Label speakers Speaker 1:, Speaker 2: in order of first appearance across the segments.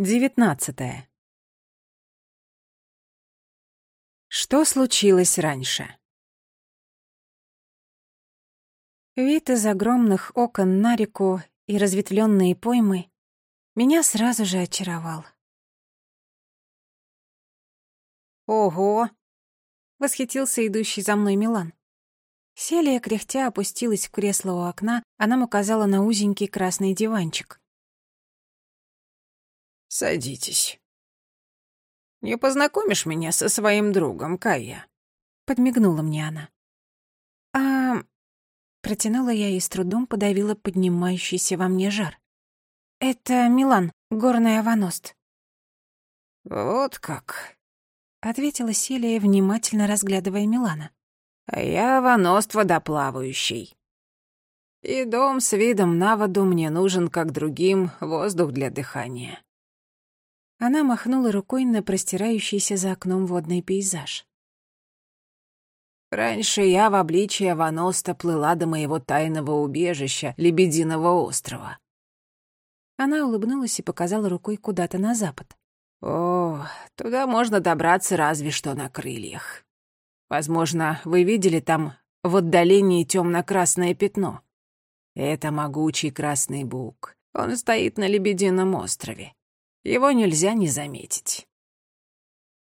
Speaker 1: Девятнадцатое. Что случилось раньше? Вид из огромных окон на реку и разветвленные поймы меня сразу же очаровал. «Ого!» — восхитился идущий за мной Милан. Селия, кряхтя, опустилась в кресло у окна, а нам указала на узенький красный диванчик.
Speaker 2: «Садитесь. Не познакомишь меня со своим другом, Кая?»
Speaker 1: Подмигнула мне она. «А...» Протянула я и с трудом подавила поднимающийся во мне жар. «Это Милан, горный аваност».
Speaker 2: «Вот как», —
Speaker 1: ответила Селия, внимательно разглядывая Милана.
Speaker 2: «А я аваност водоплавающий. И дом с видом на воду мне нужен, как другим, воздух для дыхания.
Speaker 1: Она махнула рукой на простирающийся за окном водный пейзаж.
Speaker 2: «Раньше я в обличье Аваноста плыла до моего тайного убежища, Лебединого острова».
Speaker 1: Она улыбнулась и показала рукой куда-то на запад.
Speaker 2: «О, туда можно добраться разве что на крыльях. Возможно, вы видели там в отдалении темно-красное пятно. Это могучий красный бук. Он стоит на Лебедином острове. Его нельзя не заметить.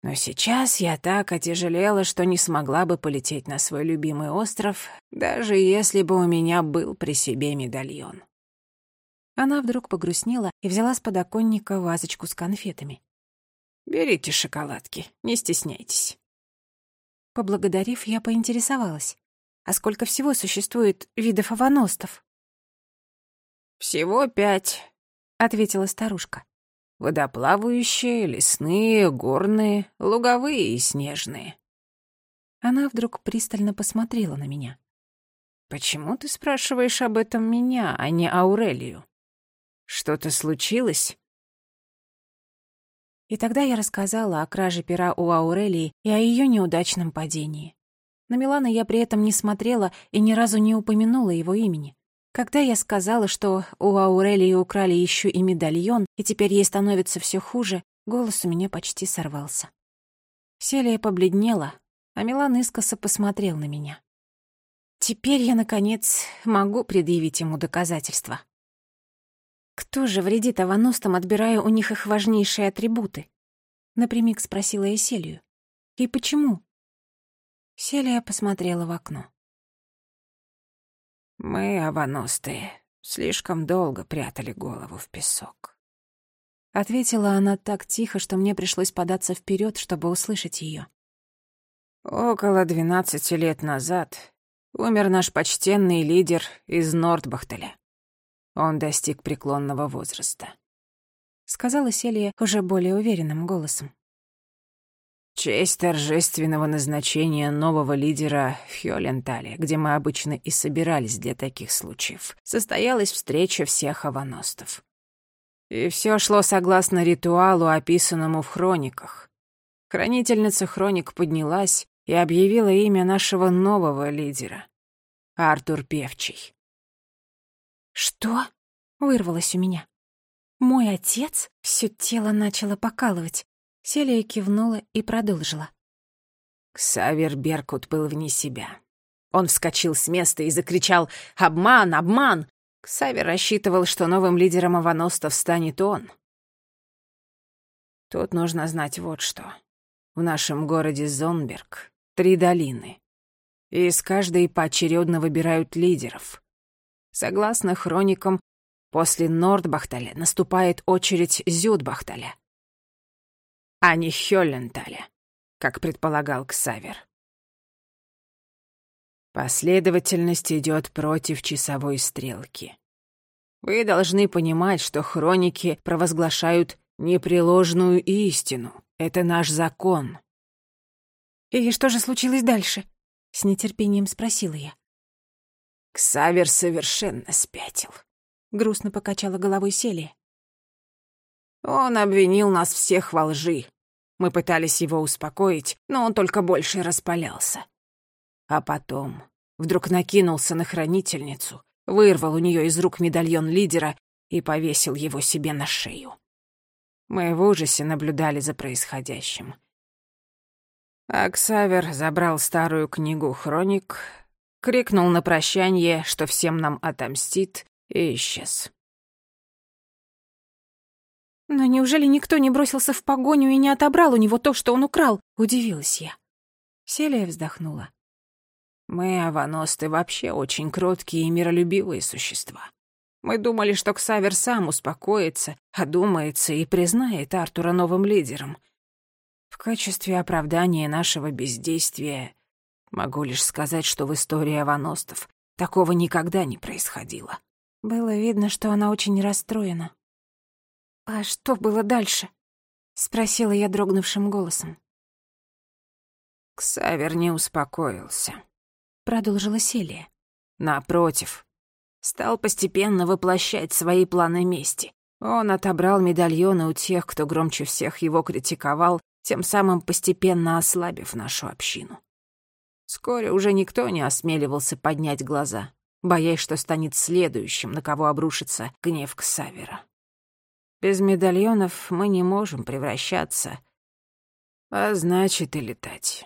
Speaker 2: Но сейчас я так отяжелела, что не смогла бы полететь на свой любимый остров, даже если бы у меня был при себе медальон.
Speaker 1: Она вдруг погрустнела и взяла с подоконника вазочку с конфетами.
Speaker 2: «Берите шоколадки, не стесняйтесь».
Speaker 1: Поблагодарив, я поинтересовалась. А сколько всего существует видов аваностов?
Speaker 2: «Всего пять», — ответила старушка. Водоплавающие, лесные, горные, луговые и снежные.
Speaker 1: Она вдруг пристально посмотрела на меня.
Speaker 2: «Почему ты спрашиваешь об этом меня, а не Аурелию? Что-то случилось?»
Speaker 1: И тогда я рассказала о краже пера у Аурелии и о ее неудачном падении. На Милана я при этом не смотрела и ни разу не упомянула его имени. Когда я сказала, что у Аурелии украли еще и медальон, и теперь ей становится все хуже, голос у меня почти сорвался. Селия побледнела, а Милан искоса посмотрел на меня. Теперь я, наконец, могу предъявить ему доказательства. «Кто же вредит аваностам, отбирая у них их важнейшие атрибуты?» Напрямик спросила я Селию. «И почему?» Селия посмотрела в окно.
Speaker 2: Мы, аваностые, слишком долго прятали голову в песок.
Speaker 1: Ответила она так тихо, что мне пришлось податься вперед, чтобы услышать ее.
Speaker 2: Около двенадцати лет назад умер наш почтенный лидер из Нордбахтеля. Он достиг преклонного возраста.
Speaker 1: Сказала Селия уже более уверенным голосом
Speaker 2: честь торжественного назначения нового лидера в Хёлентале, где мы обычно и собирались для таких случаев, состоялась встреча всех аваностов. И все шло согласно ритуалу, описанному в хрониках. Хранительница хроник поднялась и объявила имя нашего нового лидера — Артур Певчий.
Speaker 1: «Что?» — вырвалось у меня. «Мой отец?» Все тело начало покалывать. Селия кивнула и продолжила.
Speaker 2: Ксавер Беркут был вне себя. Он вскочил с места и закричал «Обман! Обман!» Ксавер рассчитывал, что новым лидером аваностов станет он. Тут нужно знать вот что. В нашем городе Зонберг три долины. И из каждой поочередно выбирают лидеров. Согласно хроникам, после Нордбахталя наступает очередь Зюдбахталя а не Хёлленталя, как предполагал Ксавер. Последовательность идет против часовой стрелки. Вы должны понимать, что хроники провозглашают непреложную истину. Это наш закон.
Speaker 1: «И что же случилось дальше?» — с нетерпением спросила я.
Speaker 2: Ксавер совершенно спятил.
Speaker 1: Грустно покачала головой Селия.
Speaker 2: Он обвинил нас всех во лжи. Мы пытались его успокоить, но он только больше распалялся. А потом вдруг накинулся на хранительницу, вырвал у нее из рук медальон лидера и повесил его себе на шею. Мы в ужасе наблюдали за происходящим. Аксавер забрал старую книгу «Хроник», крикнул на прощание, что всем нам отомстит, и исчез.
Speaker 1: «Но неужели никто не бросился в погоню и не отобрал у него то, что он украл?» — удивилась я. Селия вздохнула.
Speaker 2: «Мы, аваносты, вообще очень кроткие и миролюбивые существа. Мы думали, что Ксавер сам успокоится, одумается и признает Артура новым лидером. В качестве оправдания нашего бездействия могу лишь сказать, что в истории аваностов такого никогда не происходило».
Speaker 1: Было видно, что она очень расстроена. «А что было дальше?» — спросила я дрогнувшим голосом.
Speaker 2: «Ксавер не успокоился», —
Speaker 1: продолжила Селия.
Speaker 2: «Напротив, стал постепенно воплощать свои планы мести. Он отобрал медальоны у тех, кто громче всех его критиковал, тем самым постепенно ослабив нашу общину. Вскоре уже никто не осмеливался поднять глаза, боясь, что станет следующим, на кого обрушится гнев Ксавера. Без медальонов мы не можем превращаться, а значит и летать.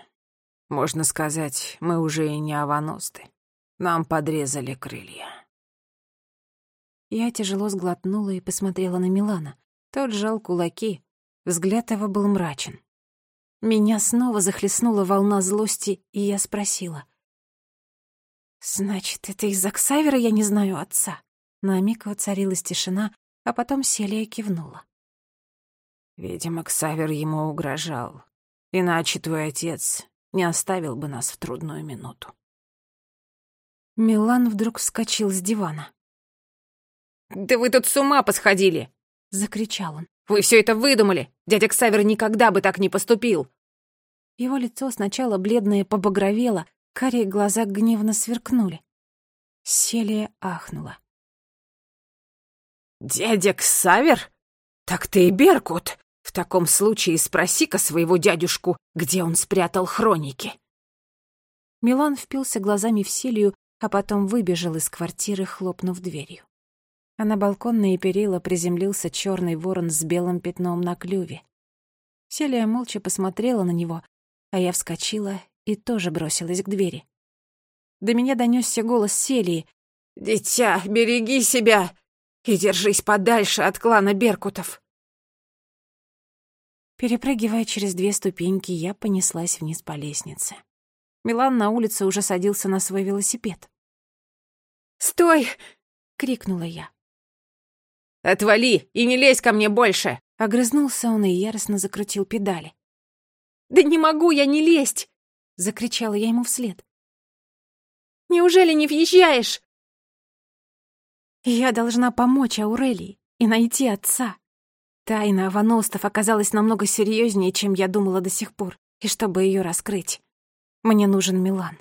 Speaker 2: Можно сказать, мы уже и не аваносты. Нам подрезали крылья.
Speaker 1: Я тяжело сглотнула и посмотрела на Милана. Тот сжал кулаки. Взгляд его был мрачен. Меня снова захлестнула волна злости, и я спросила. «Значит, это из-за Ксавера я не знаю отца?» На миг воцарилась тишина, а потом Селия кивнула.
Speaker 2: «Видимо, Ксавер ему угрожал. Иначе твой отец не оставил бы нас в трудную минуту».
Speaker 1: Милан вдруг вскочил с дивана.
Speaker 3: «Да вы тут с ума посходили!»
Speaker 1: — закричал он.
Speaker 3: «Вы все это выдумали! Дядя Ксавер никогда бы так не поступил!»
Speaker 1: Его лицо сначала бледное побагровело, Карие глаза гневно сверкнули. Селия ахнула.
Speaker 3: «Дядя Ксавер? Так ты и Беркут! В таком случае спроси-ка своего дядюшку, где он спрятал хроники!»
Speaker 1: Милан впился глазами в Селию, а потом выбежал из квартиры, хлопнув дверью. А на балконные перила приземлился черный ворон с белым пятном на клюве. Селия молча посмотрела на него, а я вскочила и тоже бросилась к двери. До меня донесся голос Селии.
Speaker 3: «Дитя, береги себя и держись подальше от клана Беркутов!»
Speaker 1: Перепрыгивая через две ступеньки, я понеслась вниз по лестнице. Милан на улице уже садился на свой велосипед.
Speaker 3: «Стой!»
Speaker 1: — крикнула я.
Speaker 3: «Отвали и не лезь ко мне больше!»
Speaker 1: Огрызнулся он и яростно закрутил педали.
Speaker 3: «Да не могу я не лезть!»
Speaker 1: — закричала я ему вслед.
Speaker 3: «Неужели не въезжаешь?»
Speaker 1: Я должна помочь Аурелии и найти отца. Тайна Аваностов оказалась намного серьезнее, чем я думала до сих пор, и чтобы ее раскрыть, мне нужен Милан.